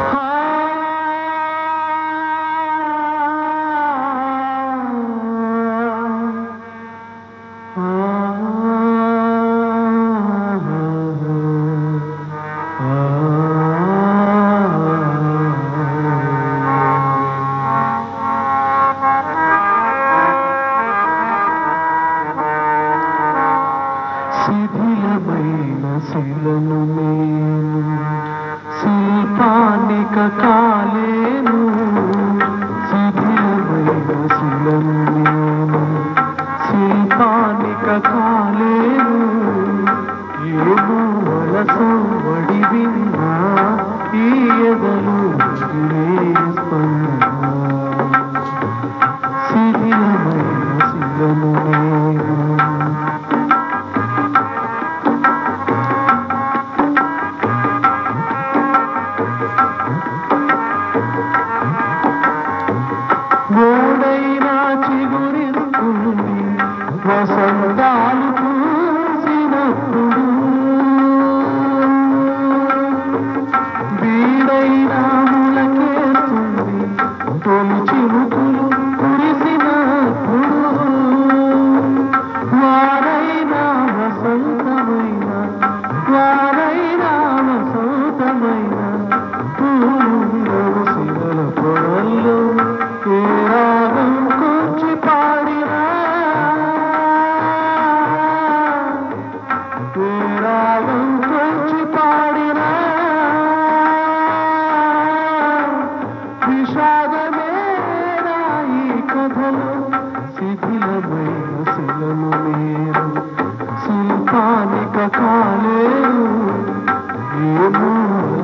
Huh? శిథిలమైన శిలను నేను. శిల్పానిక కాలేను. గోడైనా వసంతాలు పూసినప్పుడు వీడైనా ములకేస్తుంది తొలి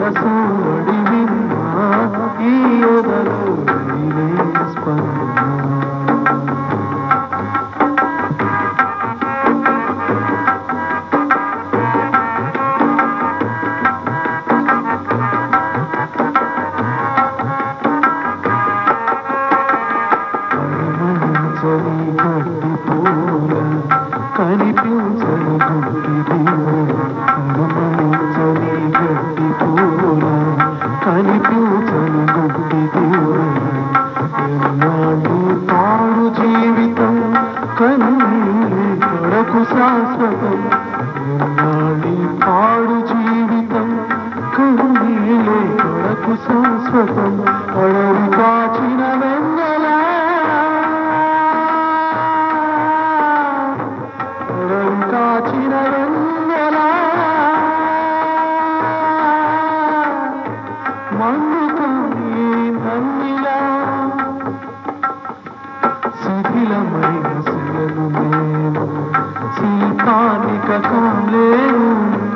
रसोड़ी శాశ్వతం ఎన్నాళ్ళు పాడు జీవితం కరుణీలే కొరకు శాశ్వతం. అడవి కాచిన వెన్నెల? అడవి కాచిన వెన్నెల? మండుతుంది నన్నిలా శిథిలమైన శిలను నేను శిల్పానిక కాలేను ఏమో వలసోడి